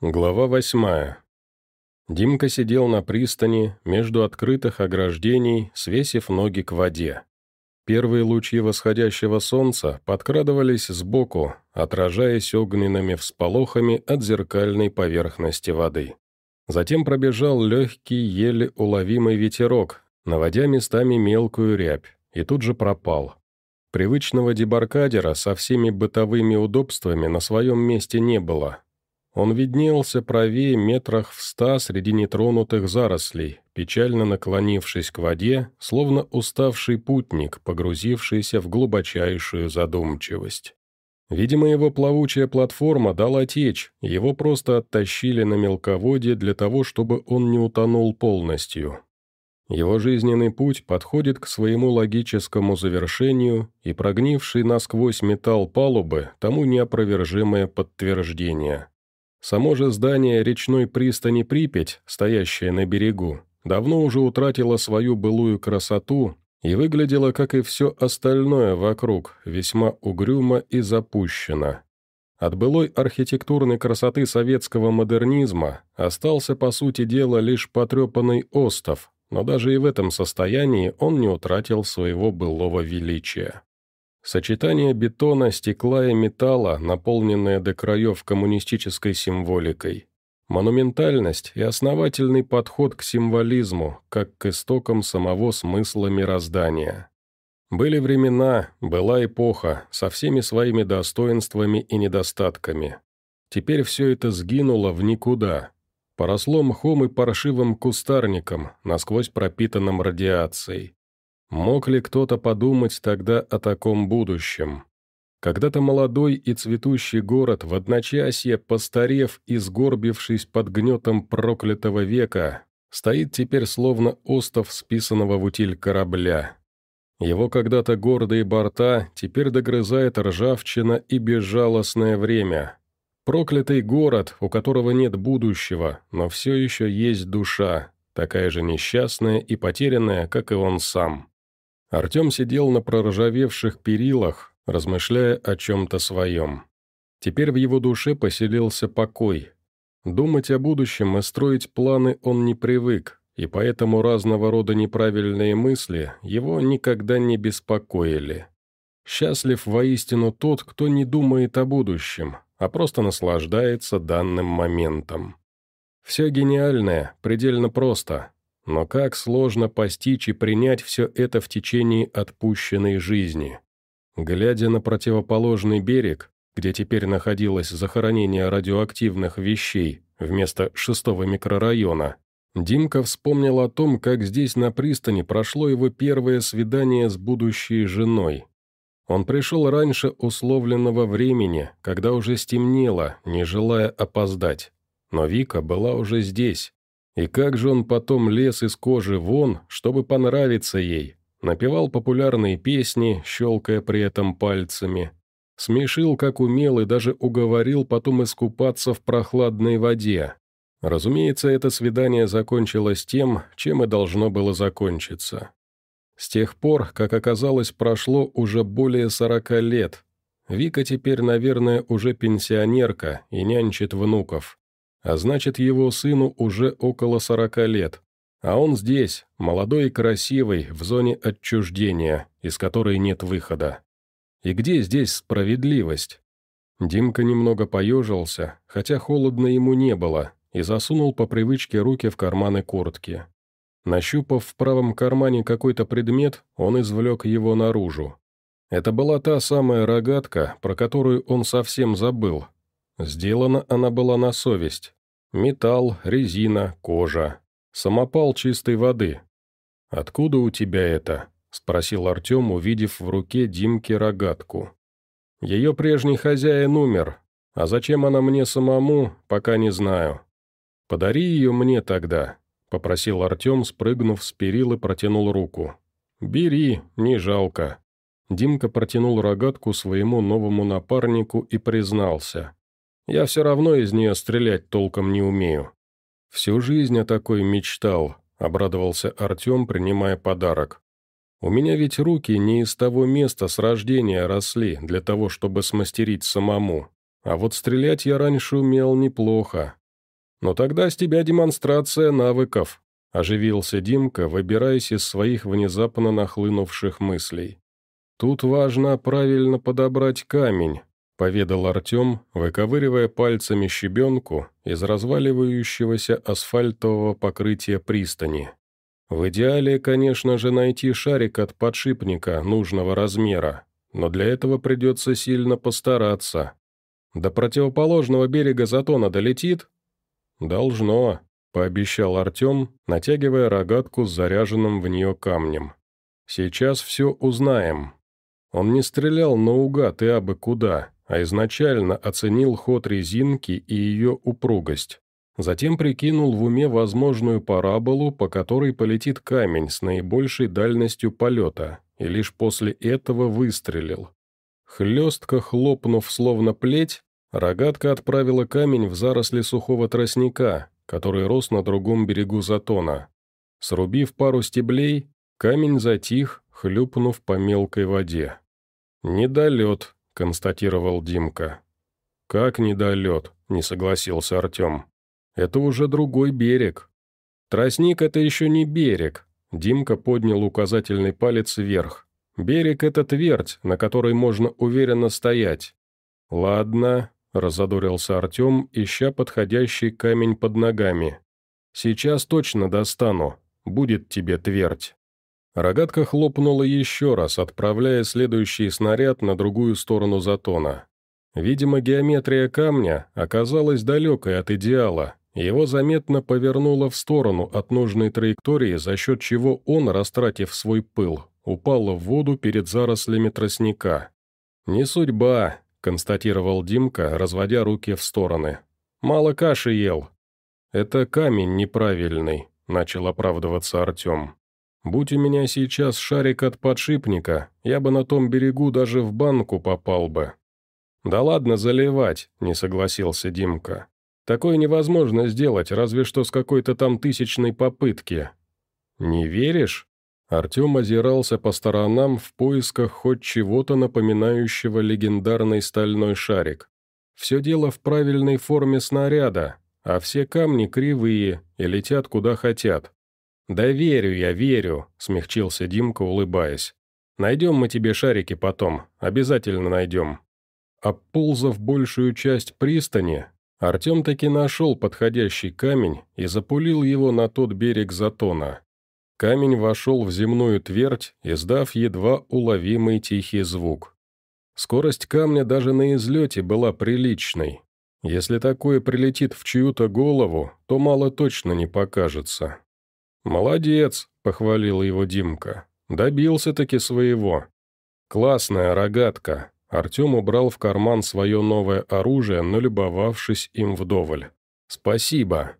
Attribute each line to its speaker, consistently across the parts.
Speaker 1: Глава восьмая. Димка сидел на пристани, между открытых ограждений, свесив ноги к воде. Первые лучи восходящего солнца подкрадывались сбоку, отражаясь огненными всполохами от зеркальной поверхности воды. Затем пробежал легкий, еле уловимый ветерок, наводя местами мелкую рябь, и тут же пропал. Привычного дебаркадера со всеми бытовыми удобствами на своем месте не было, он виднелся правее метрах в ста среди нетронутых зарослей, печально наклонившись к воде, словно уставший путник, погрузившийся в глубочайшую задумчивость. Видимо, его плавучая платформа дала течь, его просто оттащили на мелководье для того, чтобы он не утонул полностью. Его жизненный путь подходит к своему логическому завершению, и прогнивший насквозь металл палубы тому неопровержимое подтверждение. Само же здание речной пристани Припять, стоящее на берегу, давно уже утратило свою былую красоту и выглядело, как и все остальное вокруг, весьма угрюмо и запущено. От былой архитектурной красоты советского модернизма остался, по сути дела, лишь потрепанный остов, но даже и в этом состоянии он не утратил своего былого величия. Сочетание бетона, стекла и металла, наполненное до краев коммунистической символикой. Монументальность и основательный подход к символизму, как к истокам самого смысла мироздания. Были времена, была эпоха, со всеми своими достоинствами и недостатками. Теперь все это сгинуло в никуда. Поросло мхом и паршивым кустарником, насквозь пропитанным радиацией. Мог ли кто-то подумать тогда о таком будущем? Когда-то молодой и цветущий город в одночасье, постарев и сгорбившись под гнетом проклятого века, стоит теперь словно остов списанного в утиль корабля. Его когда-то гордые борта теперь догрызает ржавчина и безжалостное время. Проклятый город, у которого нет будущего, но все еще есть душа, такая же несчастная и потерянная, как и он сам. Артем сидел на проржавевших перилах, размышляя о чем-то своем. Теперь в его душе поселился покой. Думать о будущем и строить планы он не привык, и поэтому разного рода неправильные мысли его никогда не беспокоили. Счастлив воистину тот, кто не думает о будущем, а просто наслаждается данным моментом. Все гениальное предельно просто, но как сложно постичь и принять все это в течение отпущенной жизни. Глядя на противоположный берег, где теперь находилось захоронение радиоактивных вещей вместо шестого микрорайона, Димка вспомнил о том, как здесь на пристани прошло его первое свидание с будущей женой. Он пришел раньше условленного времени, когда уже стемнело, не желая опоздать. Но Вика была уже здесь, и как же он потом лез из кожи вон, чтобы понравиться ей. Напевал популярные песни, щелкая при этом пальцами. Смешил, как умел, и даже уговорил потом искупаться в прохладной воде. Разумеется, это свидание закончилось тем, чем и должно было закончиться. С тех пор, как оказалось, прошло уже более сорока лет. Вика теперь, наверное, уже пенсионерка и нянчит внуков. А значит, его сыну уже около сорока лет. А он здесь, молодой и красивый, в зоне отчуждения, из которой нет выхода. И где здесь справедливость? Димка немного поежился, хотя холодно ему не было, и засунул по привычке руки в карманы куртки. Нащупав в правом кармане какой-то предмет, он извлек его наружу. Это была та самая рогатка, про которую он совсем забыл. Сделана она была на совесть. Металл, резина, кожа. Самопал чистой воды. «Откуда у тебя это?» – спросил Артем, увидев в руке Димки рогатку. «Ее прежний хозяин умер, а зачем она мне самому, пока не знаю. Подари ее мне тогда», – попросил Артем, спрыгнув с перил и протянул руку. «Бери, не жалко». Димка протянул рогатку своему новому напарнику и признался. Я все равно из нее стрелять толком не умею. Всю жизнь о такой мечтал, обрадовался Артем, принимая подарок. У меня ведь руки не из того места с рождения росли для того, чтобы смастерить самому. А вот стрелять я раньше умел неплохо. Но тогда с тебя демонстрация навыков», — оживился Димка, выбираясь из своих внезапно нахлынувших мыслей. «Тут важно правильно подобрать камень», — поведал Артем, выковыривая пальцами щебенку из разваливающегося асфальтового покрытия пристани. «В идеале, конечно же, найти шарик от подшипника нужного размера, но для этого придется сильно постараться. До противоположного берега Затона долетит?» «Должно», — пообещал Артем, натягивая рогатку с заряженным в нее камнем. «Сейчас все узнаем». Он не стрелял наугад и абы куда, а изначально оценил ход резинки и ее упругость. Затем прикинул в уме возможную параболу, по которой полетит камень с наибольшей дальностью полета, и лишь после этого выстрелил. Хлестко хлопнув словно плеть, рогатка отправила камень в заросли сухого тростника, который рос на другом берегу затона. Срубив пару стеблей, камень затих, хлюпнув по мелкой воде. «Недолет», — констатировал Димка. «Как недолет?» — не согласился Артем. «Это уже другой берег». «Тростник — это еще не берег», — Димка поднял указательный палец вверх. «Берег — это твердь, на которой можно уверенно стоять». «Ладно», — разодорился Артем, ища подходящий камень под ногами. «Сейчас точно достану. Будет тебе твердь». Рогатка хлопнула еще раз, отправляя следующий снаряд на другую сторону затона. Видимо, геометрия камня оказалась далекой от идеала, его заметно повернуло в сторону от нужной траектории, за счет чего он, растратив свой пыл, упал в воду перед зарослями тростника. «Не судьба», — констатировал Димка, разводя руки в стороны. «Мало каши ел». «Это камень неправильный», — начал оправдываться Артем. Будь у меня сейчас шарик от подшипника, я бы на том берегу даже в банку попал бы». «Да ладно заливать», — не согласился Димка. «Такое невозможно сделать, разве что с какой-то там тысячной попытки». «Не веришь?» Артем озирался по сторонам в поисках хоть чего-то напоминающего легендарный стальной шарик. Все дело в правильной форме снаряда, а все камни кривые и летят куда хотят. «Да верю я, верю», — смягчился Димка, улыбаясь. «Найдем мы тебе шарики потом, обязательно найдем». Обползав большую часть пристани, Артем таки нашел подходящий камень и запулил его на тот берег затона. Камень вошел в земную твердь, издав едва уловимый тихий звук. Скорость камня даже на излете была приличной. Если такое прилетит в чью-то голову, то мало точно не покажется. «Молодец», — похвалил его Димка. «Добился-таки своего». «Классная рогатка». Артем убрал в карман свое новое оружие, налюбовавшись им вдоволь. «Спасибо».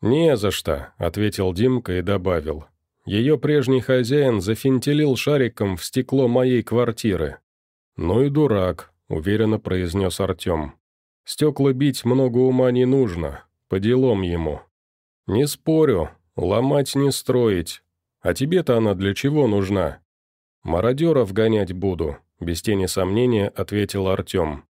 Speaker 1: «Не за что», — ответил Димка и добавил. «Ее прежний хозяин зафинтелил шариком в стекло моей квартиры». «Ну и дурак», — уверенно произнес Артем. «Стекла бить много ума не нужно, по делам ему». «Не спорю, «Ломать не строить. А тебе-то она для чего нужна?» «Мародеров гонять буду», — без тени сомнения ответил Артем.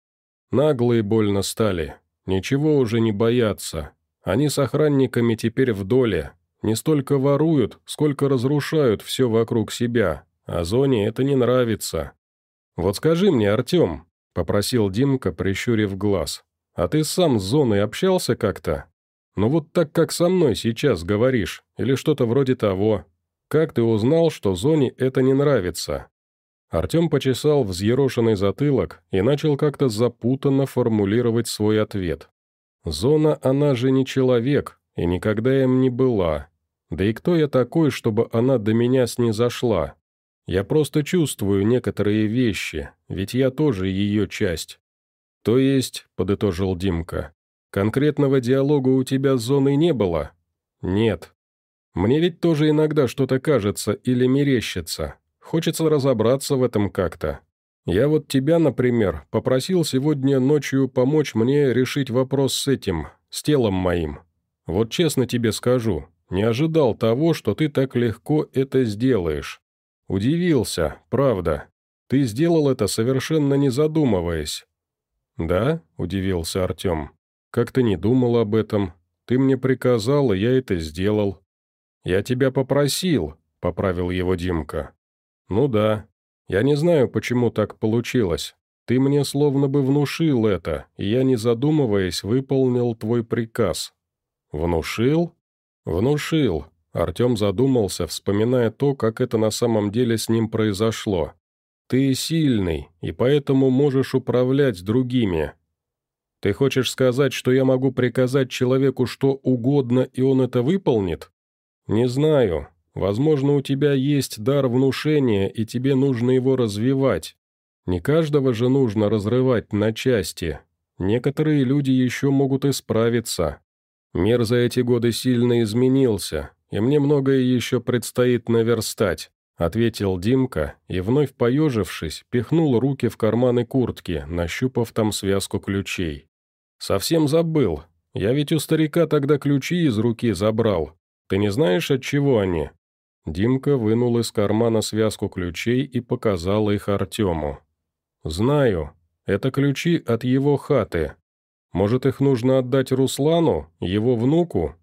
Speaker 1: «Наглые больно стали. Ничего уже не боятся. Они с охранниками теперь в доле. Не столько воруют, сколько разрушают все вокруг себя. А зоне это не нравится». «Вот скажи мне, Артем», — попросил Димка, прищурив глаз, «а ты сам с зоной общался как-то?» «Ну вот так, как со мной сейчас говоришь, или что-то вроде того. Как ты узнал, что Зоне это не нравится?» Артем почесал взъерошенный затылок и начал как-то запутанно формулировать свой ответ. «Зона, она же не человек, и никогда им не была. Да и кто я такой, чтобы она до меня снизошла? Я просто чувствую некоторые вещи, ведь я тоже ее часть». «То есть», — подытожил Димка, Конкретного диалога у тебя с зоной не было? Нет. Мне ведь тоже иногда что-то кажется или мерещится. Хочется разобраться в этом как-то. Я вот тебя, например, попросил сегодня ночью помочь мне решить вопрос с этим, с телом моим. Вот честно тебе скажу, не ожидал того, что ты так легко это сделаешь. Удивился, правда. Ты сделал это совершенно не задумываясь. «Да?» – удивился Артем. Как-то не думал об этом. Ты мне приказал, и я это сделал». «Я тебя попросил», — поправил его Димка. «Ну да. Я не знаю, почему так получилось. Ты мне словно бы внушил это, и я, не задумываясь, выполнил твой приказ». «Внушил?» «Внушил», — Артем задумался, вспоминая то, как это на самом деле с ним произошло. «Ты сильный, и поэтому можешь управлять другими. Ты хочешь сказать, что я могу приказать человеку что угодно, и он это выполнит?» «Не знаю. Возможно, у тебя есть дар внушения, и тебе нужно его развивать. Не каждого же нужно разрывать на части. Некоторые люди еще могут исправиться. Мир за эти годы сильно изменился, и мне многое еще предстоит наверстать», — ответил Димка и, вновь поежившись, пихнул руки в карманы куртки, нащупав там связку ключей. «Совсем забыл. Я ведь у старика тогда ключи из руки забрал. Ты не знаешь, от чего они?» Димка вынул из кармана связку ключей и показал их Артему. «Знаю. Это ключи от его хаты. Может, их нужно отдать Руслану, его внуку?»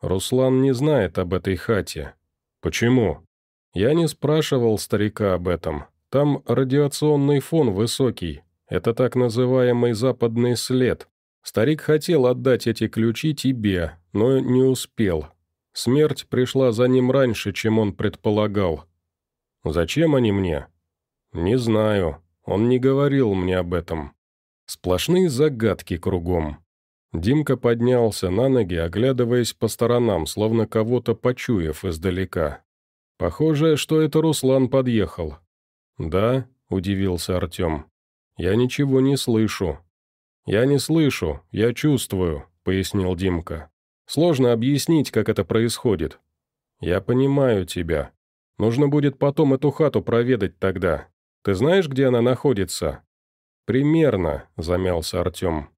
Speaker 1: «Руслан не знает об этой хате». «Почему?» «Я не спрашивал старика об этом. Там радиационный фон высокий. Это так называемый западный след. Старик хотел отдать эти ключи тебе, но не успел. Смерть пришла за ним раньше, чем он предполагал. Зачем они мне? Не знаю. Он не говорил мне об этом. Сплошные загадки кругом. Димка поднялся на ноги, оглядываясь по сторонам, словно кого-то почуяв издалека. Похоже, что это Руслан подъехал. «Да?» – удивился Артем. «Я ничего не слышу». «Я не слышу, я чувствую», – пояснил Димка. Сложно объяснить, как это происходит. Я понимаю тебя. Нужно будет потом эту хату проведать тогда. Ты знаешь, где она находится?» «Примерно», — замялся Артем.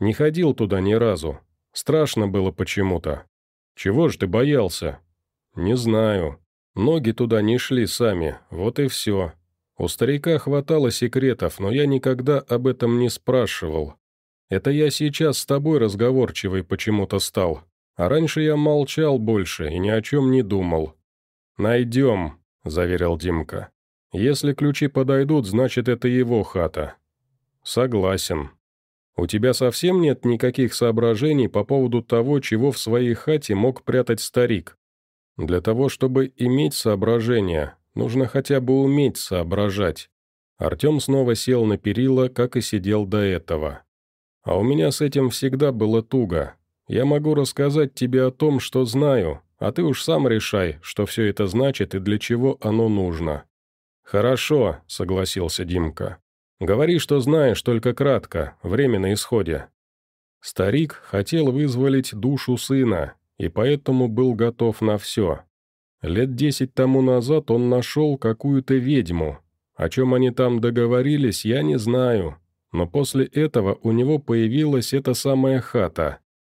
Speaker 1: «Не ходил туда ни разу. Страшно было почему-то. Чего ж ты боялся?» «Не знаю. Ноги туда не шли сами, вот и все. У старика хватало секретов, но я никогда об этом не спрашивал. Это я сейчас с тобой разговорчивый почему-то стал. А раньше я молчал больше и ни о чем не думал. «Найдем», — заверил Димка. «Если ключи подойдут, значит, это его хата». «Согласен. У тебя совсем нет никаких соображений по поводу того, чего в своей хате мог прятать старик? Для того, чтобы иметь соображения, нужно хотя бы уметь соображать». Артем снова сел на перила, как и сидел до этого. «А у меня с этим всегда было туго. Я могу рассказать тебе о том, что знаю, а ты уж сам решай, что все это значит и для чего оно нужно». «Хорошо», — согласился Димка. «Говори, что знаешь, только кратко, время на исходе». Старик хотел вызволить душу сына, и поэтому был готов на все. Лет десять тому назад он нашел какую-то ведьму. О чем они там договорились, я не знаю, но после этого у него появилась эта самая хата.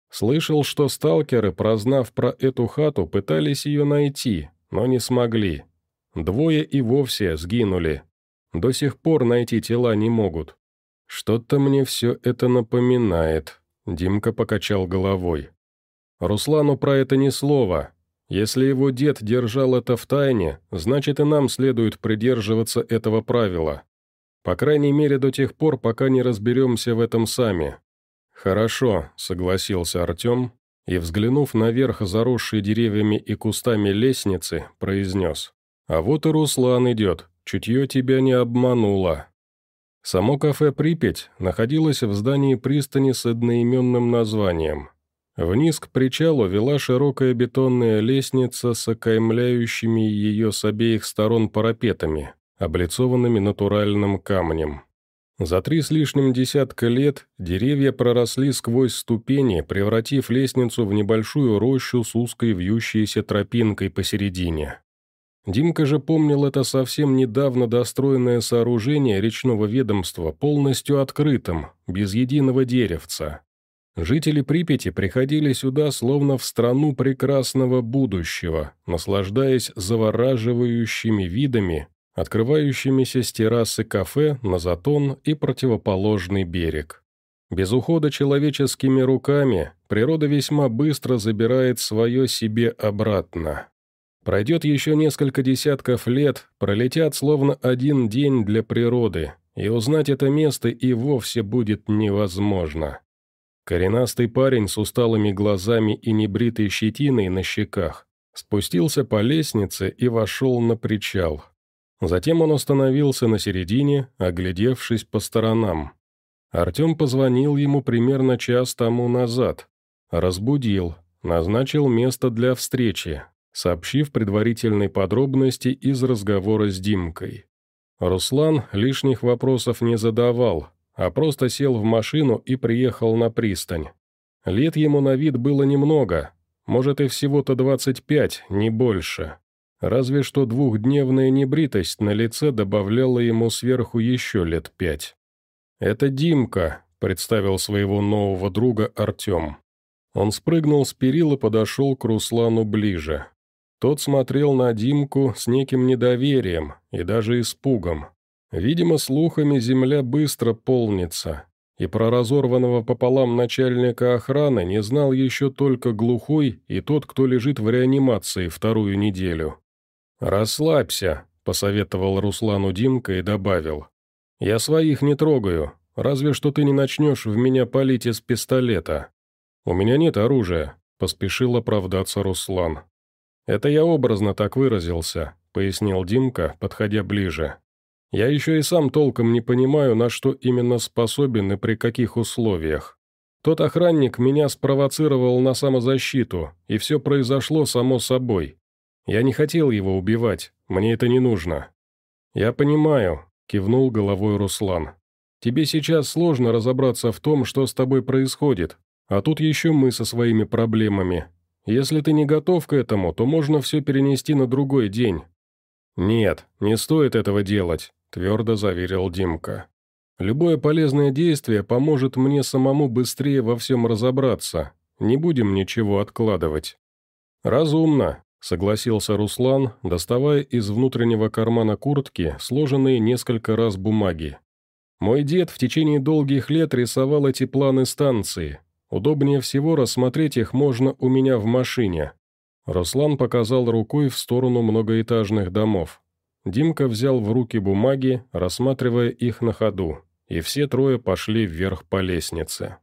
Speaker 1: Слышал, что сталкеры, прознав про эту хату, пытались ее найти, но не смогли. Двое и вовсе сгинули. До сих пор найти тела не могут. Что-то мне все это напоминает. Димка покачал головой. Руслану про это ни слова. Если его дед держал это в тайне, значит и нам следует придерживаться этого правила. По крайней мере до тех пор, пока не разберемся в этом сами. «Хорошо», — согласился Артем, и, взглянув наверх заросшей деревьями и кустами лестницы, произнес. «А вот и Руслан идет, чутье тебя не обмануло». Само кафе «Припять» находилось в здании пристани с одноименным названием. Вниз к причалу вела широкая бетонная лестница с окаймляющими ее с обеих сторон парапетами, облицованными натуральным камнем. За три с лишним десятка лет деревья проросли сквозь ступени, превратив лестницу в небольшую рощу с узкой вьющейся тропинкой посередине. Димка же помнил это совсем недавно достроенное сооружение речного ведомства полностью открытым, без единого деревца. Жители Припяти приходили сюда словно в страну прекрасного будущего, наслаждаясь завораживающими видами открывающимися с террасы кафе на затон и противоположный берег. Без ухода человеческими руками природа весьма быстро забирает свое себе обратно. Пройдет еще несколько десятков лет, пролетят словно один день для природы, и узнать это место и вовсе будет невозможно. Коренастый парень с усталыми глазами и небритой щетиной на щеках спустился по лестнице и вошел на причал. Затем он остановился на середине, оглядевшись по сторонам. Артем позвонил ему примерно час тому назад. Разбудил, назначил место для встречи, сообщив предварительные подробности из разговора с Димкой. Руслан лишних вопросов не задавал, а просто сел в машину и приехал на пристань. Лет ему на вид было немного, может и всего-то 25, не больше. Разве что двухдневная небритость на лице добавляла ему сверху еще лет пять. «Это Димка», — представил своего нового друга Артем. Он спрыгнул с перил и подошел к Руслану ближе. Тот смотрел на Димку с неким недоверием и даже испугом. Видимо, слухами земля быстро полнится, и про разорванного пополам начальника охраны не знал еще только глухой и тот, кто лежит в реанимации вторую неделю. «Расслабься», — посоветовал Руслану Димка и добавил. «Я своих не трогаю, разве что ты не начнешь в меня палить из пистолета. У меня нет оружия», — поспешил оправдаться Руслан. «Это я образно так выразился», — пояснил Димка, подходя ближе. «Я еще и сам толком не понимаю, на что именно способен и при каких условиях. Тот охранник меня спровоцировал на самозащиту, и все произошло само собой. Я не хотел его убивать, мне это не нужно». «Я понимаю», — кивнул головой Руслан. «Тебе сейчас сложно разобраться в том, что с тобой происходит, а тут еще мы со своими проблемами. Если ты не готов к этому, то можно все перенести на другой день». «Нет, не стоит этого делать», — твердо заверил Димка. «Любое полезное действие поможет мне самому быстрее во всем разобраться. Не будем ничего откладывать». «Разумно», — согласился Руслан, доставая из внутреннего кармана куртки сложенные несколько раз бумаги. «Мой дед в течение долгих лет рисовал эти планы станции. Удобнее всего рассмотреть их можно у меня в машине». Руслан показал рукой в сторону многоэтажных домов. Димка взял в руки бумаги, рассматривая их на ходу, и все трое пошли вверх по лестнице.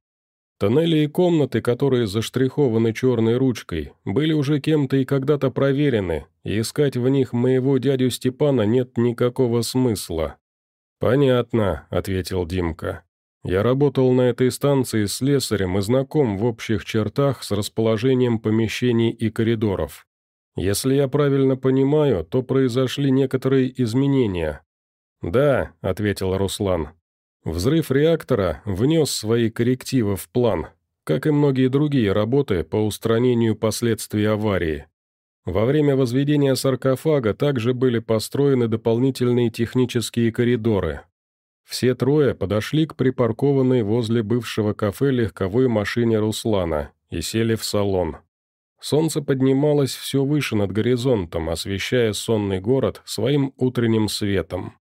Speaker 1: Тоннели и комнаты, которые заштрихованы черной ручкой, были уже кем-то и когда-то проверены, и искать в них моего дядю Степана нет никакого смысла. «Понятно», — ответил Димка. «Я работал на этой станции с слесарем и знаком в общих чертах с расположением помещений и коридоров. Если я правильно понимаю, то произошли некоторые изменения». «Да», — ответил Руслан, Взрыв реактора внес свои коррективы в план, как и многие другие работы по устранению последствий аварии. Во время возведения саркофага также были построены дополнительные технические коридоры. Все трое подошли к припаркованной возле бывшего кафе легковой машине Руслана и сели в салон. Солнце поднималось все выше над горизонтом, освещая сонный город своим утренним светом.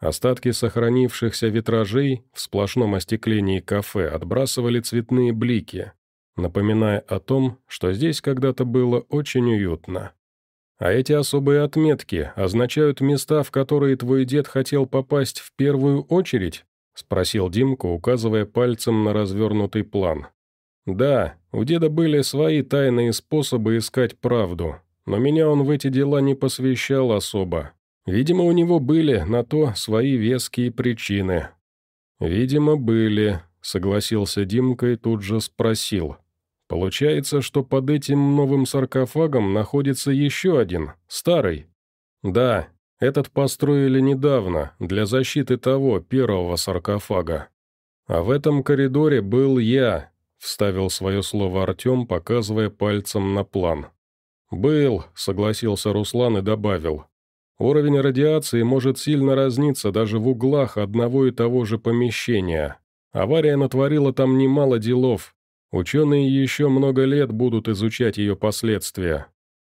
Speaker 1: Остатки сохранившихся витражей в сплошном остеклении кафе отбрасывали цветные блики, напоминая о том, что здесь когда-то было очень уютно. А эти особые отметки означают места, в которые твой дед хотел попасть в первую очередь? спросил Димка, указывая пальцем на развернутый план. Да, у деда были свои тайные способы искать правду, но меня он в эти дела не посвящал особо, Видимо, у него были на то свои веские причины. «Видимо, были», — согласился Димка и тут же спросил. «Получается, что под этим новым саркофагом находится еще один, старый?» «Да, этот построили недавно, для защиты того, первого саркофага. А в этом коридоре был я», — вставил свое слово Артем, показывая пальцем на план. «Был», — согласился Руслан и добавил. Уровень радиации может сильно разниться даже в углах одного и того же помещения. Авария натворила там немало делов. Ученые еще много лет будут изучать ее последствия.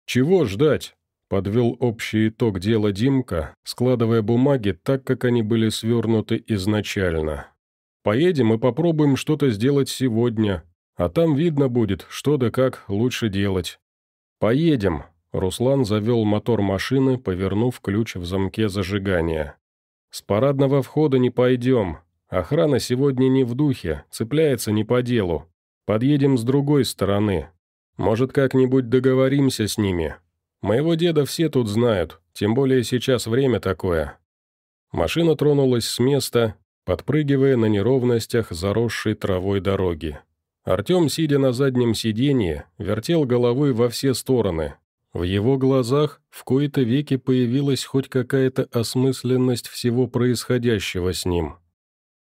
Speaker 1: «Чего ждать?» – подвел общий итог дела Димка, складывая бумаги так, как они были свернуты изначально. Поедем и попробуем что-то сделать сегодня, а там видно будет, что да как лучше делать. Поедем. Руслан завел мотор машины, повернув ключ в замке зажигания. «С парадного входа не пойдем. Охрана сегодня не в духе, цепляется не по делу. Подъедем с другой стороны. Может, как-нибудь договоримся с ними. Моего деда все тут знают, тем более сейчас время такое». Машина тронулась с места, подпрыгивая на неровностях заросшей травой дороги. Артем, сидя на заднем сиденье, вертел головой во все стороны. В его глазах в кои-то веки появилась хоть какая-то осмысленность всего происходящего с ним.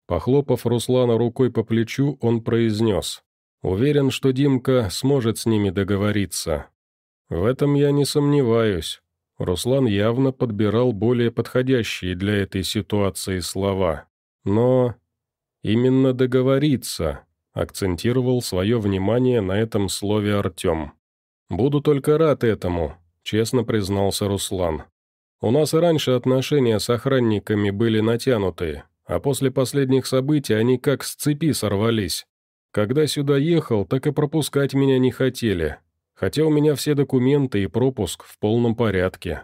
Speaker 1: Похлопав Руслана рукой по плечу, он произнес. «Уверен, что Димка сможет с ними договориться». «В этом я не сомневаюсь». Руслан явно подбирал более подходящие для этой ситуации слова. «Но...» «Именно договориться», — акцентировал свое внимание на этом слове Артем. «Буду только рад этому», — честно признался Руслан. «У нас и раньше отношения с охранниками были натянутые, а после последних событий они как с цепи сорвались. Когда сюда ехал, так и пропускать меня не хотели, хотя у меня все документы и пропуск в полном порядке.